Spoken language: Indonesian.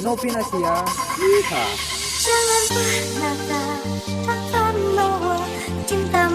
Novi Nasia. Jangan pernah cinta